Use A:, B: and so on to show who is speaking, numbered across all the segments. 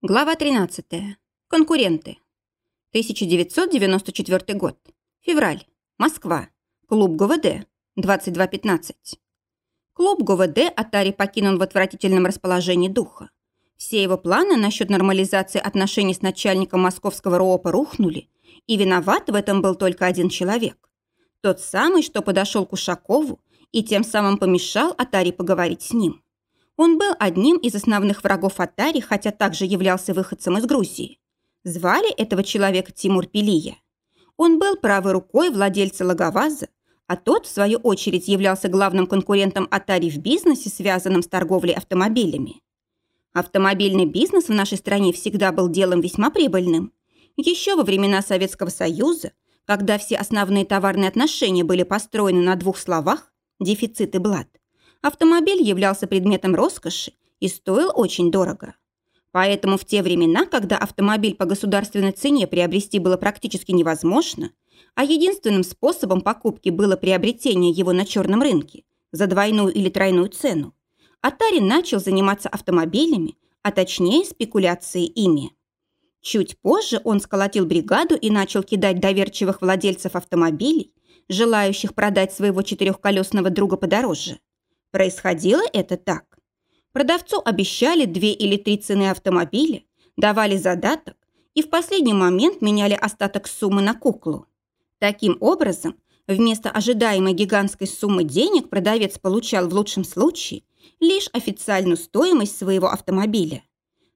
A: Глава 13. Конкуренты. 1994 год. Февраль. Москва. Клуб ГВД. 22.15. Клуб ГВД Атари покинул в отвратительном расположении духа. Все его планы насчет нормализации отношений с начальником московского РООПа рухнули, и виноват в этом был только один человек. Тот самый, что подошел к Ушакову и тем самым помешал Атари поговорить с ним. Он был одним из основных врагов Атари, хотя также являлся выходцем из Грузии. Звали этого человека Тимур Пилия. Он был правой рукой владельца Лаговаза, а тот, в свою очередь, являлся главным конкурентом Атари в бизнесе, связанном с торговлей автомобилями. Автомобильный бизнес в нашей стране всегда был делом весьма прибыльным. Еще во времена Советского Союза, когда все основные товарные отношения были построены на двух словах – дефицит и блат, автомобиль являлся предметом роскоши и стоил очень дорого. Поэтому в те времена, когда автомобиль по государственной цене приобрести было практически невозможно, а единственным способом покупки было приобретение его на черном рынке за двойную или тройную цену, Атари начал заниматься автомобилями, а точнее спекуляцией ими. Чуть позже он сколотил бригаду и начал кидать доверчивых владельцев автомобилей, желающих продать своего четырехколесного друга подороже. Происходило это так. Продавцу обещали две или три цены автомобиля, давали задаток и в последний момент меняли остаток суммы на куклу. Таким образом, вместо ожидаемой гигантской суммы денег продавец получал в лучшем случае лишь официальную стоимость своего автомобиля.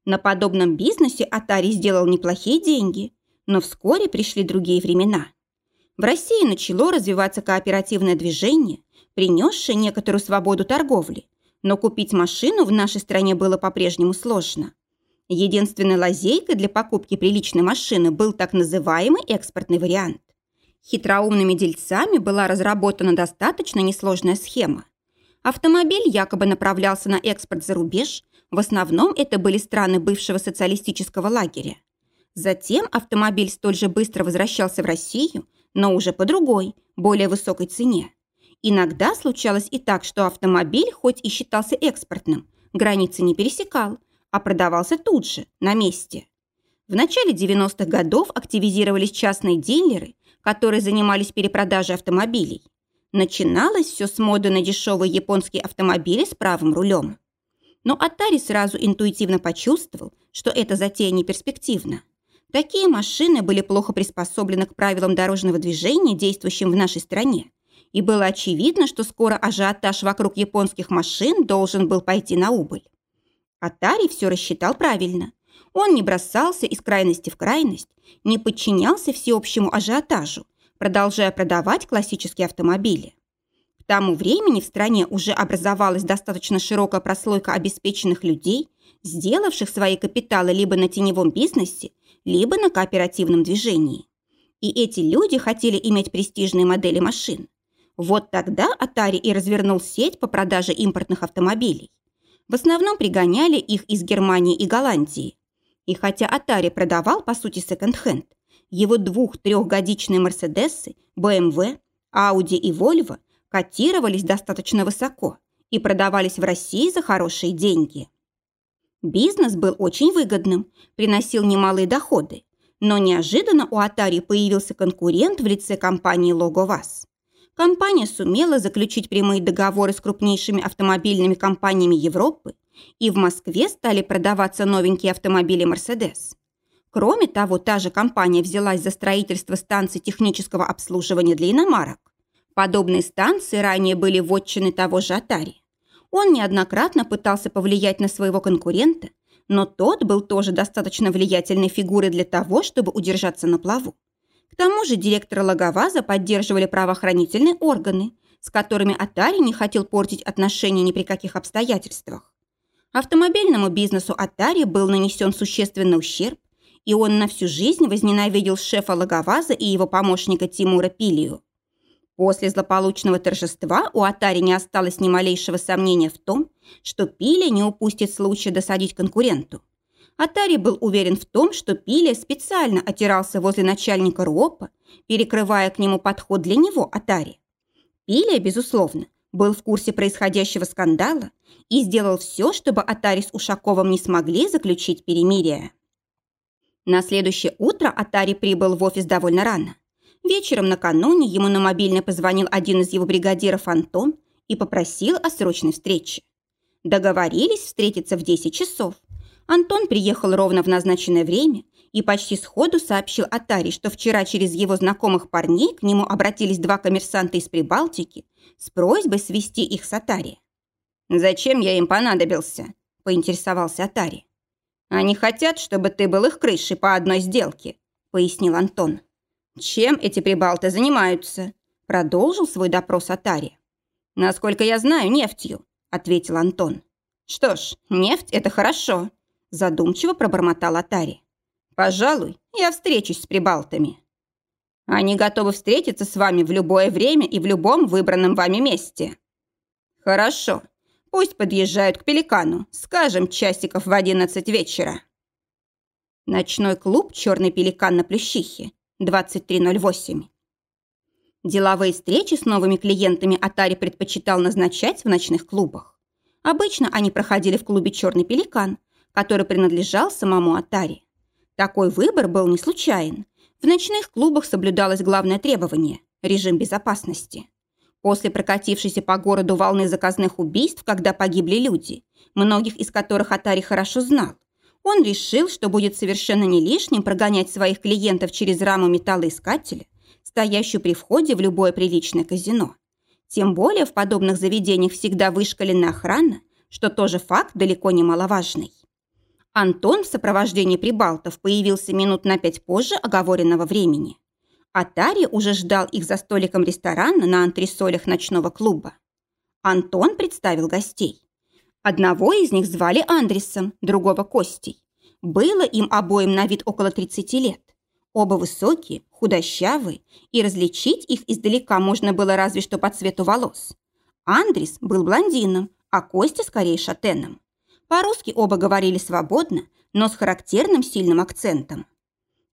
A: На подобном бизнесе Атари сделал неплохие деньги, но вскоре пришли другие времена. В России начало развиваться кооперативное движение, принесшее некоторую свободу торговли, но купить машину в нашей стране было по-прежнему сложно. Единственной лазейкой для покупки приличной машины был так называемый экспортный вариант. Хитроумными дельцами была разработана достаточно несложная схема. Автомобиль якобы направлялся на экспорт за рубеж, в основном это были страны бывшего социалистического лагеря. Затем автомобиль столь же быстро возвращался в Россию, но уже по другой, более высокой цене. Иногда случалось и так, что автомобиль, хоть и считался экспортным, границы не пересекал, а продавался тут же, на месте. В начале 90-х годов активизировались частные дилеры, которые занимались перепродажей автомобилей. Начиналось все с моды на дешевые японские автомобили с правым рулем. Но Атари сразу интуитивно почувствовал, что эта затея не перспективна. Такие машины были плохо приспособлены к правилам дорожного движения, действующим в нашей стране, и было очевидно, что скоро ажиотаж вокруг японских машин должен был пойти на убыль. Атари все рассчитал правильно. Он не бросался из крайности в крайность, не подчинялся всеобщему ажиотажу, продолжая продавать классические автомобили. К тому времени в стране уже образовалась достаточно широкая прослойка обеспеченных людей, сделавших свои капиталы либо на теневом бизнесе, либо на кооперативном движении. И эти люди хотели иметь престижные модели машин. Вот тогда Atari и развернул сеть по продаже импортных автомобилей. В основном пригоняли их из Германии и Голландии. И хотя Atari продавал, по сути, секонд-хенд, его двух-трехгодичные Мерседесы, BMW, Audi и Volvo котировались достаточно высоко и продавались в России за хорошие деньги. Бизнес был очень выгодным, приносил немалые доходы, но неожиданно у Atari появился конкурент в лице компании «Логоваз» компания сумела заключить прямые договоры с крупнейшими автомобильными компаниями Европы, и в Москве стали продаваться новенькие автомобили «Мерседес». Кроме того, та же компания взялась за строительство станций технического обслуживания для иномарок. Подобные станции ранее были вотчины того же Атари. Он неоднократно пытался повлиять на своего конкурента, но тот был тоже достаточно влиятельной фигурой для того, чтобы удержаться на плаву. К тому же директора Лаговаза поддерживали правоохранительные органы, с которыми Атари не хотел портить отношения ни при каких обстоятельствах. Автомобильному бизнесу Атари был нанесен существенный ущерб, и он на всю жизнь возненавидел шефа Лаговаза и его помощника Тимура Пилию. После злополучного торжества у Атари не осталось ни малейшего сомнения в том, что Пилия не упустит случая досадить конкуренту. Атари был уверен в том, что Пиля специально отирался возле начальника РУОПа, перекрывая к нему подход для него, Атари. Пиля, безусловно, был в курсе происходящего скандала и сделал все, чтобы Атари с Ушаковым не смогли заключить перемирие. На следующее утро Атари прибыл в офис довольно рано. Вечером накануне ему на мобильный позвонил один из его бригадиров Антон и попросил о срочной встрече. Договорились встретиться в 10 часов. Антон приехал ровно в назначенное время и почти сходу сообщил Атари, что вчера через его знакомых парней к нему обратились два коммерсанта из Прибалтики с просьбой свести их с Атари. «Зачем я им понадобился?» – поинтересовался Атари. «Они хотят, чтобы ты был их крышей по одной сделке», – пояснил Антон. «Чем эти прибалты занимаются?» – продолжил свой допрос Атари. «Насколько я знаю, нефтью», – ответил Антон. «Что ж, нефть – это хорошо», – задумчиво пробормотал Атари. «Пожалуй, я встречусь с прибалтами». «Они готовы встретиться с вами в любое время и в любом выбранном вами месте». «Хорошо. Пусть подъезжают к Пеликану, скажем, часиков в одиннадцать вечера». Ночной клуб «Черный пеликан» на Плющихе, 23.08. Деловые встречи с новыми клиентами Атари предпочитал назначать в ночных клубах. Обычно они проходили в клубе «Черный пеликан», который принадлежал самому Атари. Такой выбор был не случайен. В ночных клубах соблюдалось главное требование – режим безопасности. После прокатившейся по городу волны заказных убийств, когда погибли люди, многих из которых Атари хорошо знал, он решил, что будет совершенно не лишним прогонять своих клиентов через раму металлоискателя, стоящую при входе в любое приличное казино. Тем более в подобных заведениях всегда вышкалена охрана, что тоже факт далеко не маловажный. Антон в сопровождении прибалтов появился минут на пять позже оговоренного времени. Атари уже ждал их за столиком ресторана на антресолях ночного клуба. Антон представил гостей. Одного из них звали Андресом, другого Костей. Было им обоим на вид около 30 лет. Оба высокие, худощавые, и различить их издалека можно было разве что по цвету волос. Андрес был блондином, а Костя скорее шатеном. По-русски оба говорили свободно, но с характерным сильным акцентом.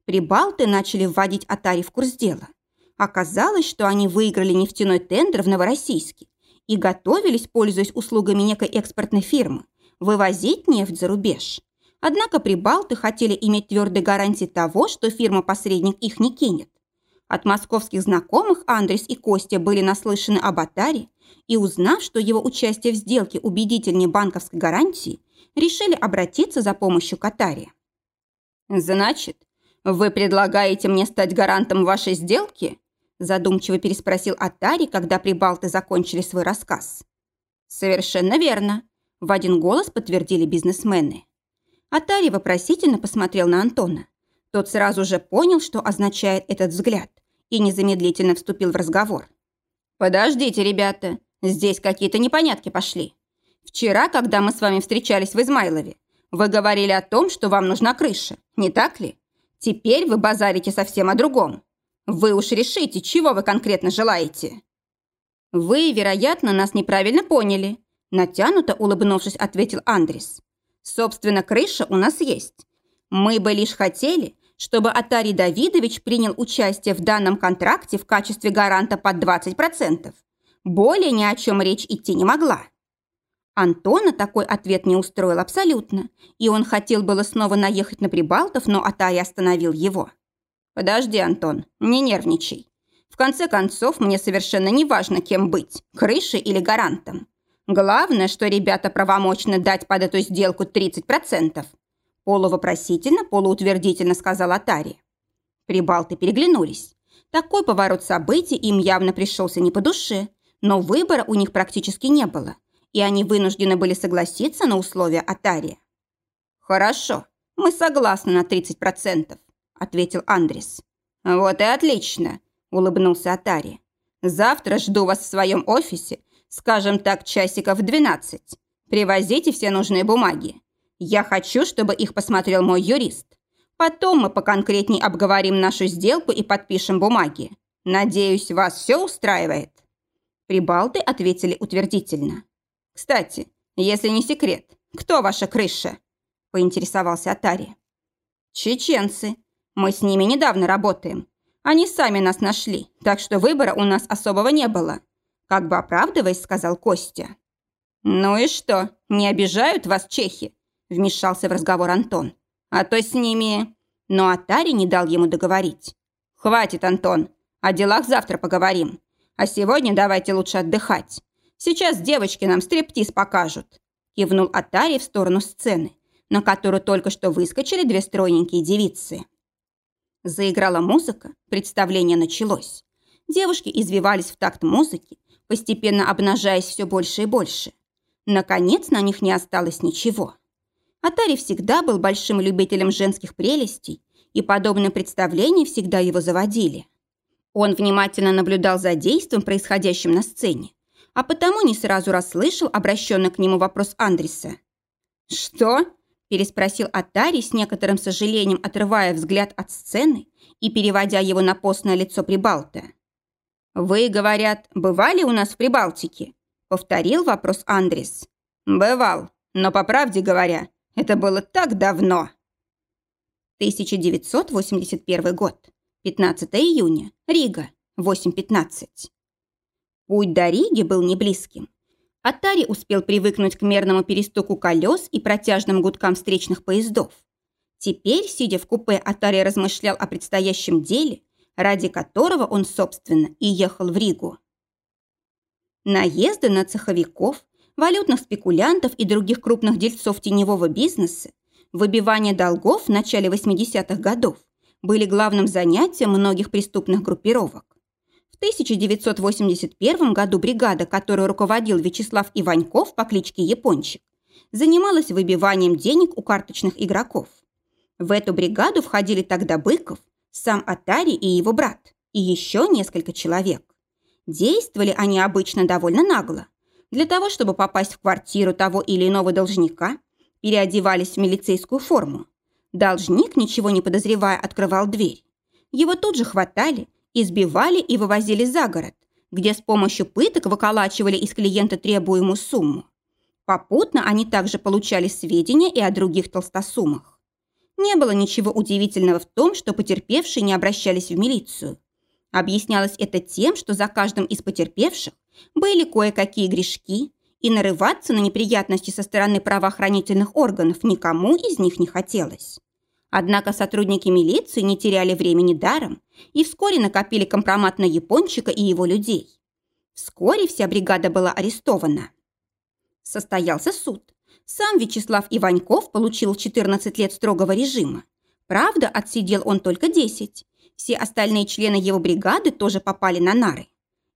A: Прибалты начали вводить Атари в курс дела. Оказалось, что они выиграли нефтяной тендер в Новороссийске и готовились, пользуясь услугами некой экспортной фирмы, вывозить нефть за рубеж. Однако прибалты хотели иметь твердые гарантии того, что фирма-посредник их не кинет. От московских знакомых Андрес и Костя были наслышаны об Атаре, и узнав, что его участие в сделке убедительнее банковской гарантии, решили обратиться за помощью к Атаре. «Значит, вы предлагаете мне стать гарантом вашей сделки?» Задумчиво переспросил Атари, когда прибалты закончили свой рассказ. «Совершенно верно», – в один голос подтвердили бизнесмены. Атари вопросительно посмотрел на Антона. Тот сразу же понял, что означает этот взгляд, и незамедлительно вступил в разговор. «Подождите, ребята, здесь какие-то непонятки пошли. Вчера, когда мы с вами встречались в Измайлове, вы говорили о том, что вам нужна крыша, не так ли? Теперь вы базарите совсем о другом. Вы уж решите, чего вы конкретно желаете». «Вы, вероятно, нас неправильно поняли», натянуто улыбнувшись, ответил Андрес. «Собственно, крыша у нас есть. Мы бы лишь хотели, чтобы Атарий Давидович принял участие в данном контракте в качестве гаранта под 20%. Более ни о чем речь идти не могла». Антона такой ответ не устроил абсолютно, и он хотел было снова наехать на Прибалтов, но Атарий остановил его. «Подожди, Антон, не нервничай. В конце концов, мне совершенно не важно, кем быть, крышей или гарантом. Главное, что ребята правомочны дать под эту сделку 30%. Полувопросительно, полуутвердительно сказал Атари. Прибалты переглянулись. Такой поворот событий им явно пришелся не по душе, но выбора у них практически не было, и они вынуждены были согласиться на условия Атари. «Хорошо, мы согласны на 30% ответил Андрес. «Вот и отлично», – улыбнулся Атари. «Завтра жду вас в своем офисе, скажем так, часиков в двенадцать. Привозите все нужные бумаги. Я хочу, чтобы их посмотрел мой юрист. Потом мы поконкретней обговорим нашу сделку и подпишем бумаги. Надеюсь, вас все устраивает?» Прибалты ответили утвердительно. «Кстати, если не секрет, кто ваша крыша?» – поинтересовался Атари. «Чеченцы», мы с ними недавно работаем. Они сами нас нашли, так что выбора у нас особого не было. как бы оправдываясь, сказал Костя. «Ну и что, не обижают вас чехи?» вмешался в разговор Антон. «А то с ними...» Но Атари не дал ему договорить. «Хватит, Антон, о делах завтра поговорим. А сегодня давайте лучше отдыхать. Сейчас девочки нам стриптиз покажут». Кивнул Атари в сторону сцены, на которую только что выскочили две стройненькие девицы. Заиграла музыка, представление началось. Девушки извивались в такт музыки, постепенно обнажаясь все больше и больше. Наконец на них не осталось ничего. Атари всегда был большим любителем женских прелестей, и подобные представления всегда его заводили. Он внимательно наблюдал за действием, происходящим на сцене, а потому не сразу расслышал обращенный к нему вопрос Андреса. «Что?» – переспросил Атари с некоторым сожалением, отрывая взгляд от сцены и переводя его на постное лицо Прибалта. «Вы, говорят, бывали у нас в Прибалтике?» – повторил вопрос Андрес. «Бывал, но, по правде говоря, это было так давно!» 1981 год. 15 июня. Рига. 8.15. Путь до Риги был не близким. Атари успел привыкнуть к мерному перестуку колес и протяжным гудкам встречных поездов. Теперь, сидя в купе, Атари размышлял о предстоящем деле, ради которого он, собственно, и ехал в Ригу. Наезды на цеховиков, валютных спекулянтов и других крупных дельцов теневого бизнеса, выбивание долгов в начале 80-х годов, были главным занятием многих преступных группировок. В 1981 году бригада, которую руководил Вячеслав Иваньков по кличке Япончик, занималась выбиванием денег у карточных игроков. В эту бригаду входили тогда Быков, сам Атари и его брат, и еще несколько человек. Действовали они обычно довольно нагло. Для того, чтобы попасть в квартиру того или иного должника, переодевались в милицейскую форму, Должник, ничего не подозревая, открывал дверь. Его тут же хватали, избивали и вывозили за город, где с помощью пыток выколачивали из клиента требуемую сумму. Попутно они также получали сведения и о других толстосумах. Не было ничего удивительного в том, что потерпевшие не обращались в милицию. Объяснялось это тем, что за каждым из потерпевших были кое-какие грешки, и нарываться на неприятности со стороны правоохранительных органов никому из них не хотелось. Однако сотрудники милиции не теряли времени даром и вскоре накопили компромат на Япончика и его людей. Вскоре вся бригада была арестована. Состоялся суд. Сам Вячеслав Иваньков получил 14 лет строгого режима. Правда, отсидел он только 10. Все остальные члены его бригады тоже попали на нары.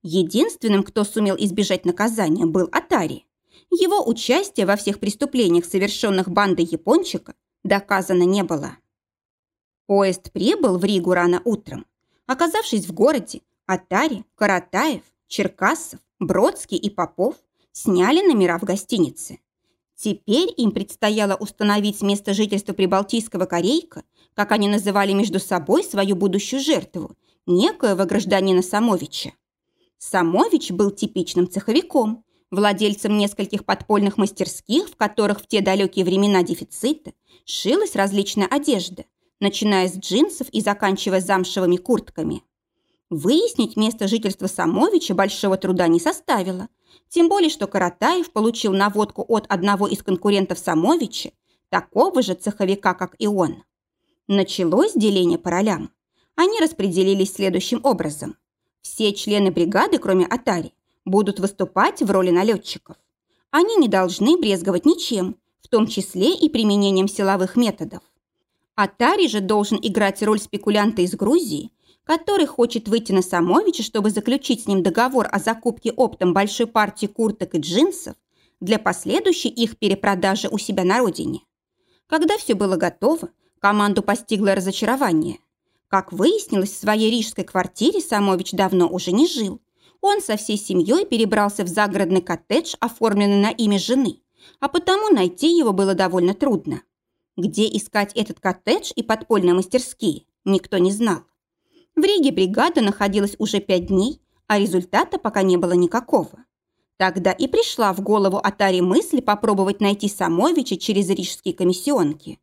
A: Единственным, кто сумел избежать наказания, был Атари. Его участие во всех преступлениях, совершенных бандой Япончика, доказано не было. Поезд прибыл в Ригу рано утром. Оказавшись в городе, Атари, Каратаев, Черкасов, Бродский и Попов сняли номера в гостинице. Теперь им предстояло установить место жительства прибалтийского корейка, как они называли между собой свою будущую жертву, некоего гражданина Самовича. Самович был типичным цеховиком, владельцем нескольких подпольных мастерских, в которых в те далекие времена дефицита шилась различная одежда, начиная с джинсов и заканчивая замшевыми куртками. Выяснить место жительства Самовича большого труда не составило, тем более что Каратаев получил наводку от одного из конкурентов Самовича, такого же цеховика, как и он. Началось деление по ролям. Они распределились следующим образом. Все члены бригады, кроме Атари, будут выступать в роли налетчиков. Они не должны брезговать ничем, в том числе и применением силовых методов. Атари же должен играть роль спекулянта из Грузии, который хочет выйти на Самовича, чтобы заключить с ним договор о закупке оптом большой партии курток и джинсов для последующей их перепродажи у себя на родине. Когда все было готово, команду постигло разочарование. Как выяснилось, в своей рижской квартире Самович давно уже не жил. Он со всей семьей перебрался в загородный коттедж, оформленный на имя жены, а потому найти его было довольно трудно. Где искать этот коттедж и подпольные мастерские, никто не знал. В Риге бригада находилась уже пять дней, а результата пока не было никакого. Тогда и пришла в голову Атари мысль попробовать найти Самовича через рижские комиссионки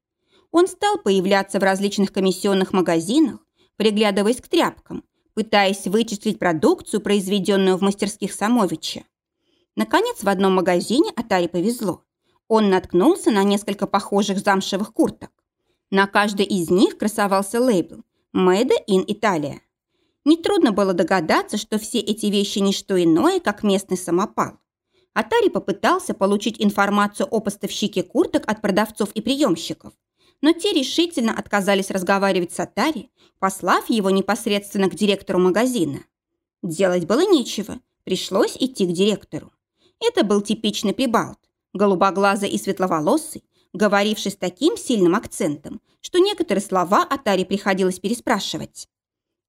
A: он стал появляться в различных комиссионных магазинах, приглядываясь к тряпкам, пытаясь вычислить продукцию, произведенную в мастерских Самовича. Наконец, в одном магазине Атаре повезло. Он наткнулся на несколько похожих замшевых курток. На каждой из них красовался лейбл «Made in Italia». Нетрудно было догадаться, что все эти вещи не что иное, как местный самопал. Атари попытался получить информацию о поставщике курток от продавцов и приемщиков, но те решительно отказались разговаривать с Атари, послав его непосредственно к директору магазина. Делать было нечего, пришлось идти к директору. Это был типичный прибалт, голубоглазый и светловолосый, говоривший с таким сильным акцентом, что некоторые слова Атари приходилось переспрашивать.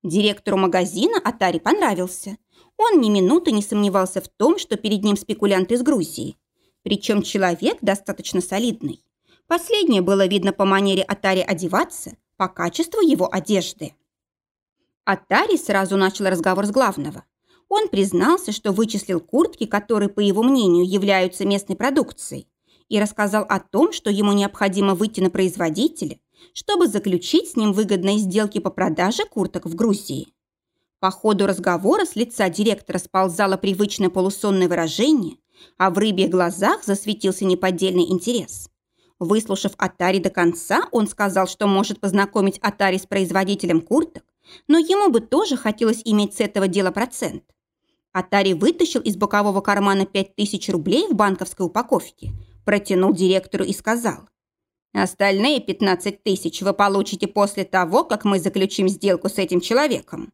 A: Директору магазина Атари понравился. Он ни минуты не сомневался в том, что перед ним спекулянт из Грузии. Причем человек достаточно солидный. Последнее было видно по манере Атари одеваться, по качеству его одежды. Атари сразу начал разговор с главного. Он признался, что вычислил куртки, которые, по его мнению, являются местной продукцией, и рассказал о том, что ему необходимо выйти на производителя, чтобы заключить с ним выгодные сделки по продаже курток в Грузии. По ходу разговора с лица директора сползало привычное полусонное выражение, а в рыбьих глазах засветился неподдельный интерес. Выслушав Атари до конца, он сказал, что может познакомить Атари с производителем курток, но ему бы тоже хотелось иметь с этого дела процент. Атари вытащил из бокового кармана 5000 рублей в банковской упаковке, протянул директору и сказал, Остальные 15 тысяч вы получите после того, как мы заключим сделку с этим человеком».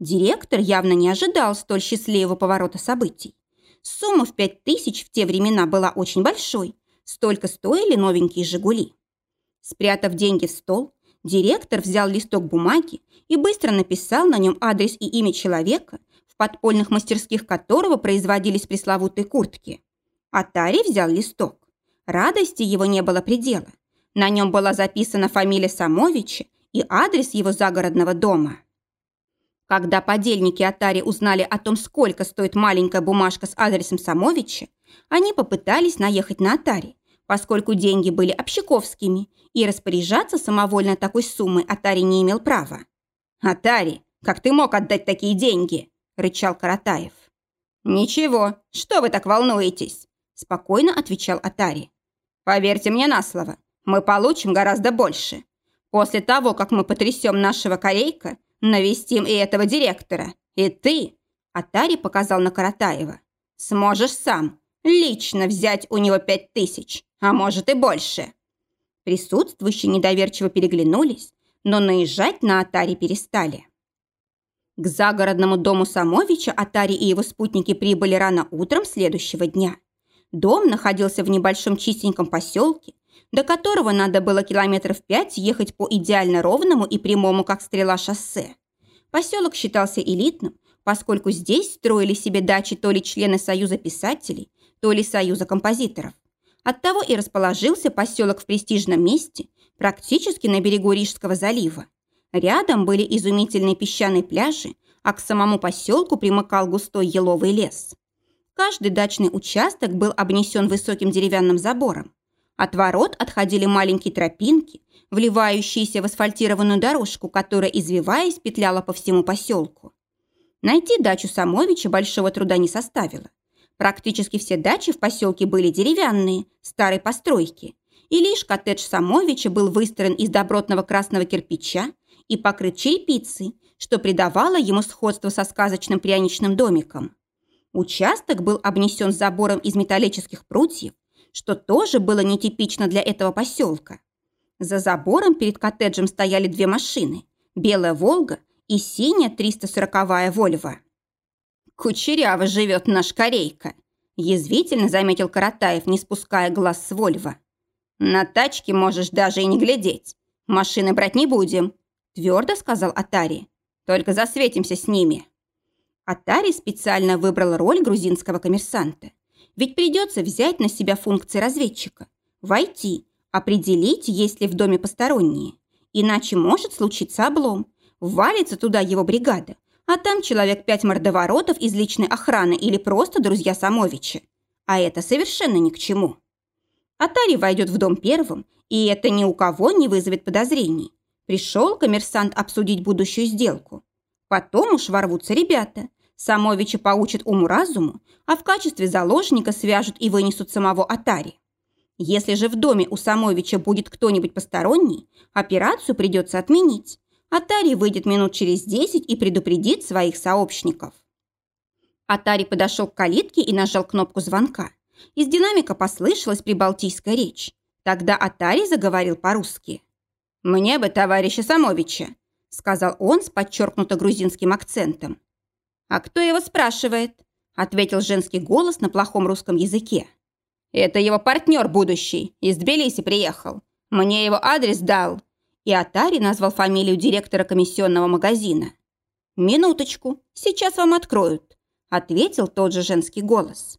A: Директор явно не ожидал столь счастливого поворота событий. Сумма в 5 тысяч в те времена была очень большой. Столько стоили новенькие «Жигули». Спрятав деньги в стол, директор взял листок бумаги и быстро написал на нем адрес и имя человека, подпольных мастерских которого производились пресловутые куртки. Атари взял листок. Радости его не было предела. На нем была записана фамилия Самовича и адрес его загородного дома. Когда подельники Атари узнали о том, сколько стоит маленькая бумажка с адресом Самовича, они попытались наехать на Атари, поскольку деньги были общаковскими, и распоряжаться самовольно такой суммой Атари не имел права. «Атари, как ты мог отдать такие деньги?» – рычал Каратаев. «Ничего, что вы так волнуетесь?» – спокойно отвечал Атари. «Поверьте мне на слово, мы получим гораздо больше. После того, как мы потрясем нашего корейка, навестим и этого директора. И ты, Атари показал на Каратаева, сможешь сам лично взять у него пять тысяч, а может и больше. Присутствующие недоверчиво переглянулись, но наезжать на Атари перестали. К загородному дому Самовича Атари и его спутники прибыли рано утром следующего дня. Дом находился в небольшом чистеньком поселке, до которого надо было километров пять ехать по идеально ровному и прямому, как стрела, шоссе. Поселок считался элитным, поскольку здесь строили себе дачи то ли члены Союза писателей, то ли Союза композиторов. Оттого и расположился поселок в престижном месте, практически на берегу Рижского залива. Рядом были изумительные песчаные пляжи, а к самому поселку примыкал густой еловый лес. Каждый дачный участок был обнесен высоким деревянным забором. От ворот отходили маленькие тропинки, вливающиеся в асфальтированную дорожку, которая, извиваясь, петляла по всему поселку. Найти дачу Самовича большого труда не составило. Практически все дачи в поселке были деревянные, старой постройки, и лишь коттедж Самовича был выстроен из добротного красного кирпича и покрыт черепицей, что придавало ему сходство со сказочным пряничным домиком. Участок был обнесен забором из металлических прутьев, что тоже было нетипично для этого поселка. За забором перед коттеджем стояли две машины – белая «Волга» и синяя 340-я «Вольво». «Кучеряво живет наш корейка», – язвительно заметил Каратаев, не спуская глаз с «Вольво». «На тачке можешь даже и не глядеть. Машины брать не будем», – твердо сказал Атари. «Только засветимся с ними». Атари специально выбрал роль грузинского коммерсанта. Ведь придется взять на себя функции разведчика, войти, определить, есть ли в доме посторонние. Иначе может случиться облом. Валится туда его бригада, а там человек пять мордоворотов из личной охраны или просто друзья Самовича. А это совершенно ни к чему. Атари войдет в дом первым, и это ни у кого не вызовет подозрений. Пришел коммерсант обсудить будущую сделку. Потом уж ворвутся ребята. Самовича поучат уму-разуму, а в качестве заложника свяжут и вынесут самого Атари. Если же в доме у Самовича будет кто-нибудь посторонний, операцию придется отменить. Атари выйдет минут через десять и предупредит своих сообщников. Атари подошел к калитке и нажал кнопку звонка. Из динамика послышалась прибалтийская речь. Тогда Атари заговорил по-русски. «Мне бы товарища Самовича», — сказал он с подчеркнуто грузинским акцентом. «А кто его спрашивает?» — ответил женский голос на плохом русском языке. «Это его партнер будущий, из Тбилиси приехал. Мне его адрес дал». И Атари назвал фамилию директора комиссионного магазина. «Минуточку, сейчас вам откроют», — ответил тот же женский голос.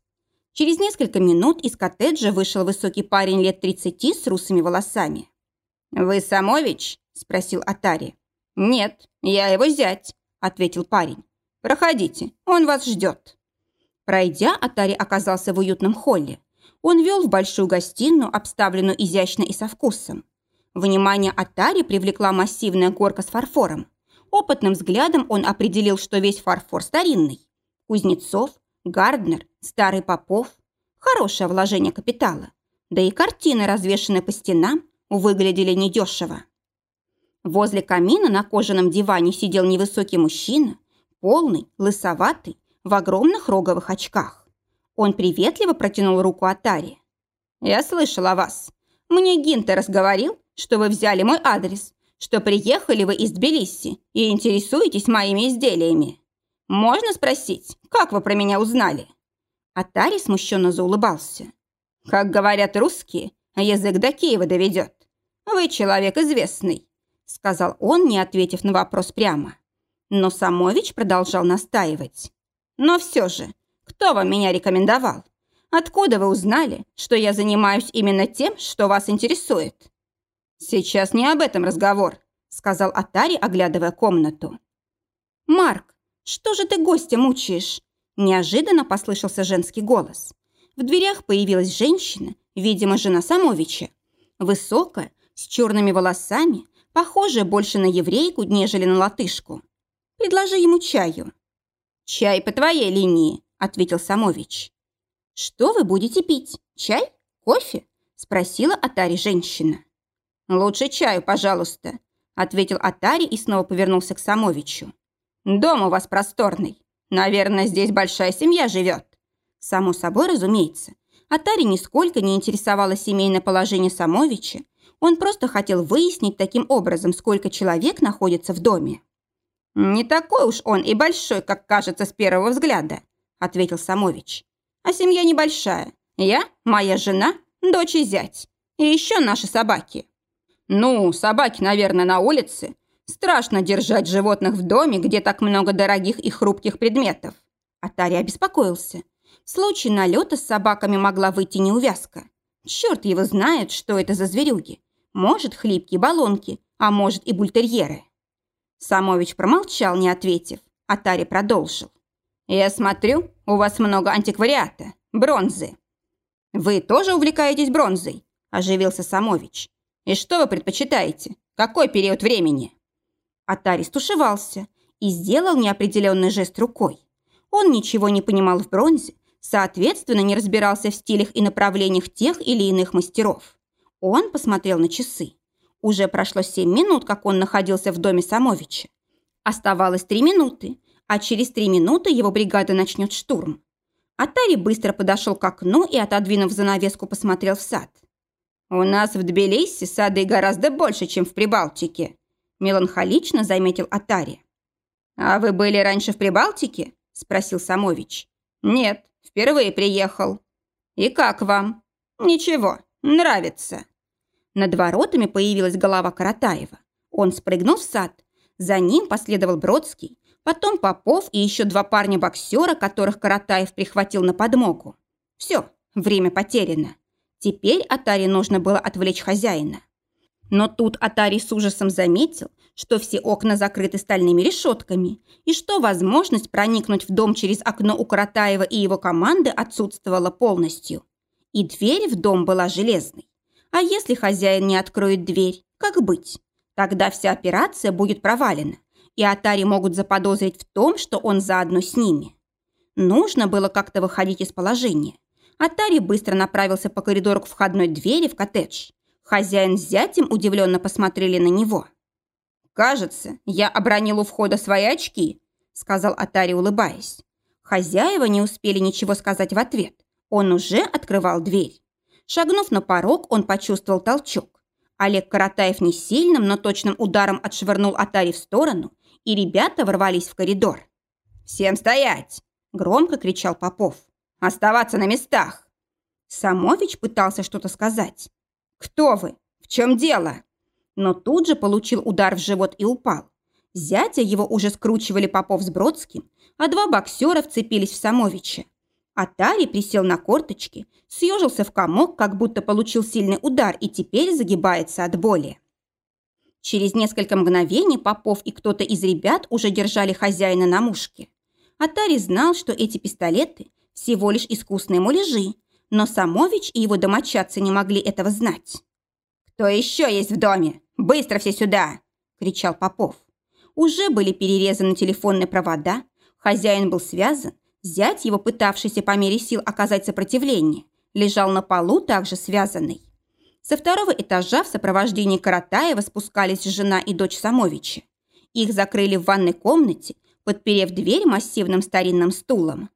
A: Через несколько минут из коттеджа вышел высокий парень лет 30 с русыми волосами. «Вы Самович?» – спросил Атари. «Нет, я его зять», – ответил парень. «Проходите, он вас ждет». Пройдя, Атари оказался в уютном холле. Он вел в большую гостиную, обставленную изящно и со вкусом. Внимание Атари привлекла массивная горка с фарфором. Опытным взглядом он определил, что весь фарфор старинный. Кузнецов, Гарднер, Старый Попов. Хорошее вложение капитала. Да и картины, развешанные по стенам, выглядели недешево. Возле камина на кожаном диване сидел невысокий мужчина, полный, лысоватый, в огромных роговых очках. Он приветливо протянул руку Атаре. «Я слышал о вас. Мне Гинтер разговорил, что вы взяли мой адрес, что приехали вы из Тбилиси и интересуетесь моими изделиями. Можно спросить, как вы про меня узнали?» Атари смущенно заулыбался. «Как говорят русские, язык до Киева доведет. Вы человек известный», сказал он, не ответив на вопрос прямо. Но Самович продолжал настаивать. «Но все же, кто вам меня рекомендовал? Откуда вы узнали, что я занимаюсь именно тем, что вас интересует?» «Сейчас не об этом разговор», сказал Атари, оглядывая комнату. «Марк, что же ты гостя мучаешь?» Неожиданно послышался женский голос. В дверях появилась женщина, видимо, жена Самовича. Высокая, с черными волосами, похожая больше на еврейку, нежели на латышку. «Предложи ему чаю». «Чай по твоей линии», — ответил Самович. «Что вы будете пить? Чай? Кофе?» — спросила Атари женщина. «Лучше чаю, пожалуйста», — ответил Атари и снова повернулся к Самовичу. «Дом у вас просторный. Наверное, здесь большая семья живет». Само собой, разумеется. Атари нисколько не интересовало семейное положение Самовича. Он просто хотел выяснить таким образом, сколько человек находится в доме. «Не такой уж он и большой, как кажется с первого взгляда», ответил Самович. «А семья небольшая. Я, моя жена, дочь и зять. И еще наши собаки». «Ну, собаки, наверное, на улице. Страшно держать животных в доме, где так много дорогих и хрупких предметов. Атари обеспокоился. В случае налета с собаками могла выйти неувязка. Черт его знает, что это за зверюги. Может, хлипкие баллонки, а может и бультерьеры. Самович промолчал, не ответив. Атари продолжил. «Я смотрю, у вас много антиквариата, бронзы». «Вы тоже увлекаетесь бронзой?» – оживился Самович. «И что вы предпочитаете? Какой период времени?» Атари стушевался и сделал неопределенный жест рукой. Он ничего не понимал в бронзе, соответственно, не разбирался в стилях и направлениях тех или иных мастеров. Он посмотрел на часы. Уже прошло семь минут, как он находился в доме Самовича. Оставалось три минуты, а через три минуты его бригада начнет штурм. Атари быстро подошел к окну и, отодвинув занавеску, посмотрел в сад. «У нас в Тбилиси сады гораздо больше, чем в Прибалтике», меланхолично заметил Атари. «А вы были раньше в Прибалтике?» – спросил Самович. «Нет, впервые приехал». «И как вам?» «Ничего, нравится». Над воротами появилась голова Каратаева. Он спрыгнул в сад. За ним последовал Бродский, потом Попов и еще два парня-боксера, которых Каратаев прихватил на подмогу. Все, время потеряно. Теперь Атаре нужно было отвлечь хозяина. Но тут Атари с ужасом заметил, что все окна закрыты стальными решетками и что возможность проникнуть в дом через окно у Каратаева и его команды отсутствовала полностью. И дверь в дом была железной. А если хозяин не откроет дверь, как быть? Тогда вся операция будет провалена, и Атари могут заподозрить в том, что он заодно с ними. Нужно было как-то выходить из положения. Атари быстро направился по коридору к входной двери в коттедж. Хозяин с зятем удивленно посмотрели на него. «Кажется, я обронил у входа свои очки», — сказал Атари, улыбаясь. Хозяева не успели ничего сказать в ответ. Он уже открывал дверь. Шагнув на порог, он почувствовал толчок. Олег Каратаев не сильным, но точным ударом отшвырнул Атари в сторону, и ребята ворвались в коридор. «Всем стоять!» – громко кричал Попов. «Оставаться на местах!» Самович пытался что-то сказать. «Кто вы? В чем дело?» Но тут же получил удар в живот и упал. Зятя его уже скручивали Попов с Бродским, а два боксера вцепились в Самовича. Атари присел на корточки, съежился в комок, как будто получил сильный удар и теперь загибается от боли. Через несколько мгновений Попов и кто-то из ребят уже держали хозяина на мушке. Атари знал, что эти пистолеты всего лишь искусные муляжи, но Самович и его домочадцы не могли этого знать. «Кто еще есть в доме? Быстро все сюда!» – кричал Попов. Уже были перерезаны телефонные провода, хозяин был связан, зять его, пытавшийся по мере сил оказать сопротивление, лежал на полу также связанный. Со второго этажа в сопровождении Каратаева спускались жена и дочь Самовича. Их закрыли в ванной комнате, подперев дверь массивным старинным стулом.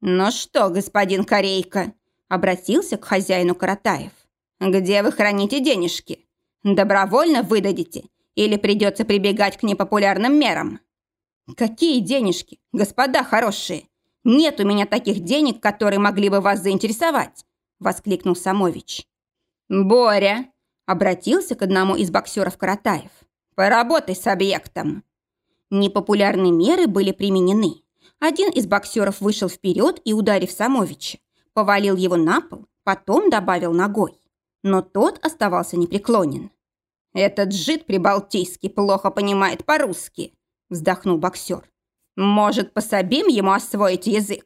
A: «Ну что, господин Корейка?» – обратился к хозяину Каратаев. «Где вы храните денежки? Добровольно выдадите или придется прибегать к непопулярным мерам?» «Какие денежки, господа хорошие? Нет у меня таких денег, которые могли бы вас заинтересовать!» – воскликнул Самович. «Боря!» – обратился к одному из боксеров Каратаев. «Поработай с объектом!» Непопулярные меры были применены. Один из боксеров вышел вперед и, ударив Самовича, повалил его на пол, потом добавил ногой. Но тот оставался непреклонен. «Этот жид прибалтийский плохо понимает по-русски», – вздохнул боксер. «Может, пособим ему освоить язык?»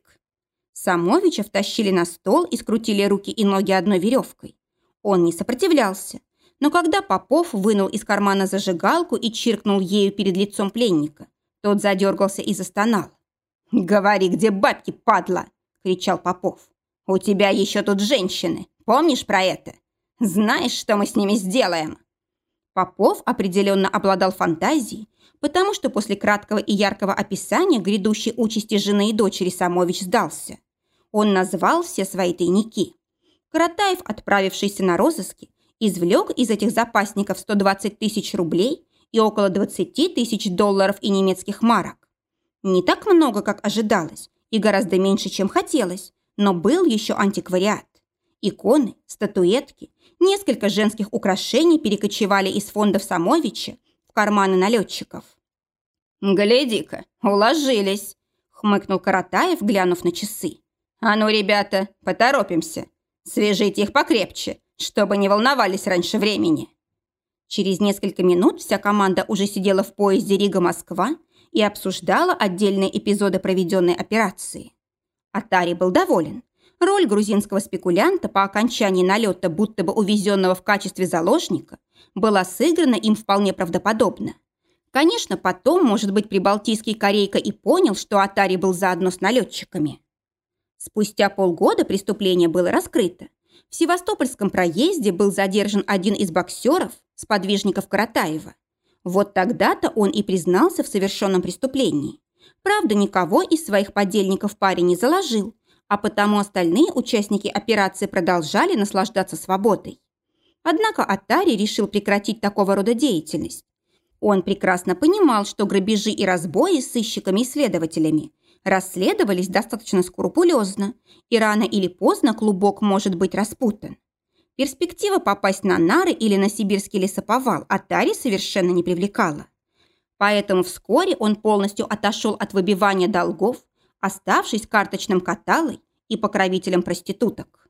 A: Самовича втащили на стол и скрутили руки и ноги одной веревкой. Он не сопротивлялся. Но когда Попов вынул из кармана зажигалку и чиркнул ею перед лицом пленника, тот задергался и застонал. «Говори, где бабки, падла!» – кричал Попов. «У тебя еще тут женщины. Помнишь про это? Знаешь, что мы с ними сделаем?» Попов определенно обладал фантазией, потому что после краткого и яркого описания грядущей участи жены и дочери Самович сдался. Он назвал все свои тайники. Каратаев, отправившийся на розыски, извлек из этих запасников 120 тысяч рублей и около 20 тысяч долларов и немецких марок. Не так много, как ожидалось, и гораздо меньше, чем хотелось, но был еще антиквариат. Иконы, статуэтки, несколько женских украшений перекочевали из фондов Самовича карманы налетчиков. «Гляди-ка, уложились!» – хмыкнул Каратаев, глянув на часы. «А ну, ребята, поторопимся!» Свяжите их покрепче, чтобы не волновались раньше времени». Через несколько минут вся команда уже сидела в поезде Рига-Москва и обсуждала отдельные эпизоды проведенной операции. Атари был доволен. Роль грузинского спекулянта по окончании налета, будто бы увезенного в качестве заложника, была сыграна им вполне правдоподобно. Конечно, потом, может быть, прибалтийский корейка и понял, что Атари был заодно с налетчиками. Спустя полгода преступление было раскрыто. В Севастопольском проезде был задержан один из боксеров, сподвижников Каратаева. Вот тогда-то он и признался в совершенном преступлении. Правда, никого из своих подельников парень не заложил, а потому остальные участники операции продолжали наслаждаться свободой. Однако Атари решил прекратить такого рода деятельность. Он прекрасно понимал, что грабежи и разбои с сыщиками и следователями расследовались достаточно скрупулезно, и рано или поздно клубок может быть распутан. Перспектива попасть на нары или на сибирский лесоповал Атари совершенно не привлекала. Поэтому вскоре он полностью отошел от выбивания долгов, оставшись карточным каталой и покровителем проституток.